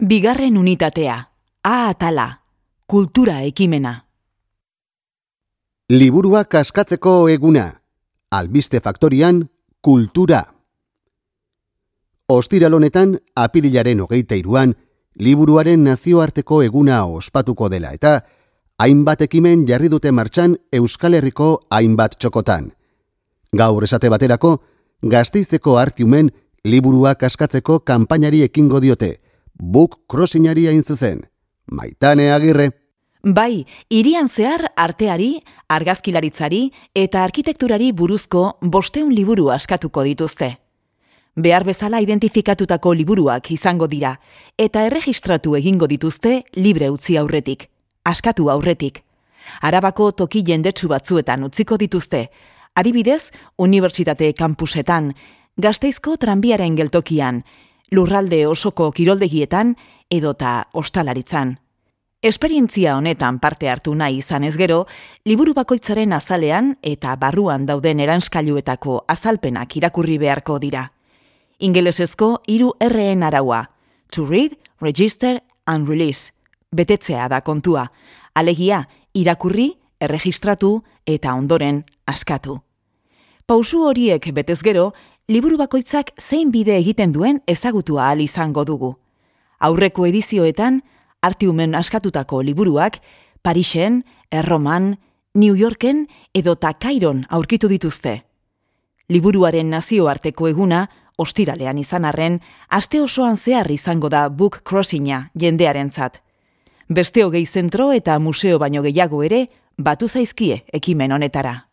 Bigarren unitatea. A atala. Kultura ekimena. Liburua kaskatzeko eguna. Albiste faktorian, kultura. Ostiralonetan, apirilaren hogeita iruan, liburuaren nazioarteko eguna ospatuko dela eta hainbat ekimen jarri dute martxan Euskal Herriko hainbat txokotan. Gaur esate baterako, gazteizeko artiumen liburua kaskatzeko kanpainari ekingo diote, book crossingari hain zuzen. Maitane agirre. Bai, irian zehar arteari, argazkilaritzari eta arkitekturari buruzko bosteun liburu askatuko dituzte. Behar bezala identifikatutako liburuak izango dira eta erregistratu egingo dituzte libre utzi aurretik, askatu aurretik. Arabako toki jendetsu batzuetan utziko dituzte, adibidez, unibertsitate kampusetan, gazteizko tranbiaren geltokian, lurralde osoko kiroldegietan edota ostalaritzan. Esperientzia honetan parte hartu nahi izan ez gero, liburu bakoitzaren azalean eta barruan dauden eranskailuetako azalpenak irakurri beharko dira. Ingelesezko hiru RN araua. To read, register and release. Betetzea da kontua. Alegia, irakurri, erregistratu eta ondoren askatu. Pausu horiek betez gero, liburu bakoitzak zein bide egiten duen ezagutua ahal izango dugu. Aurreko edizioetan, artiumen askatutako liburuak, Parisen, Erroman, New Yorken edo Takairon aurkitu dituzte. Liburuaren nazioarteko eguna, ostiralean izan arren, aste osoan zehar izango da book crossinga jendearentzat. Beste hogei zentro eta museo baino gehiago ere, batu zaizkie ekimen honetara.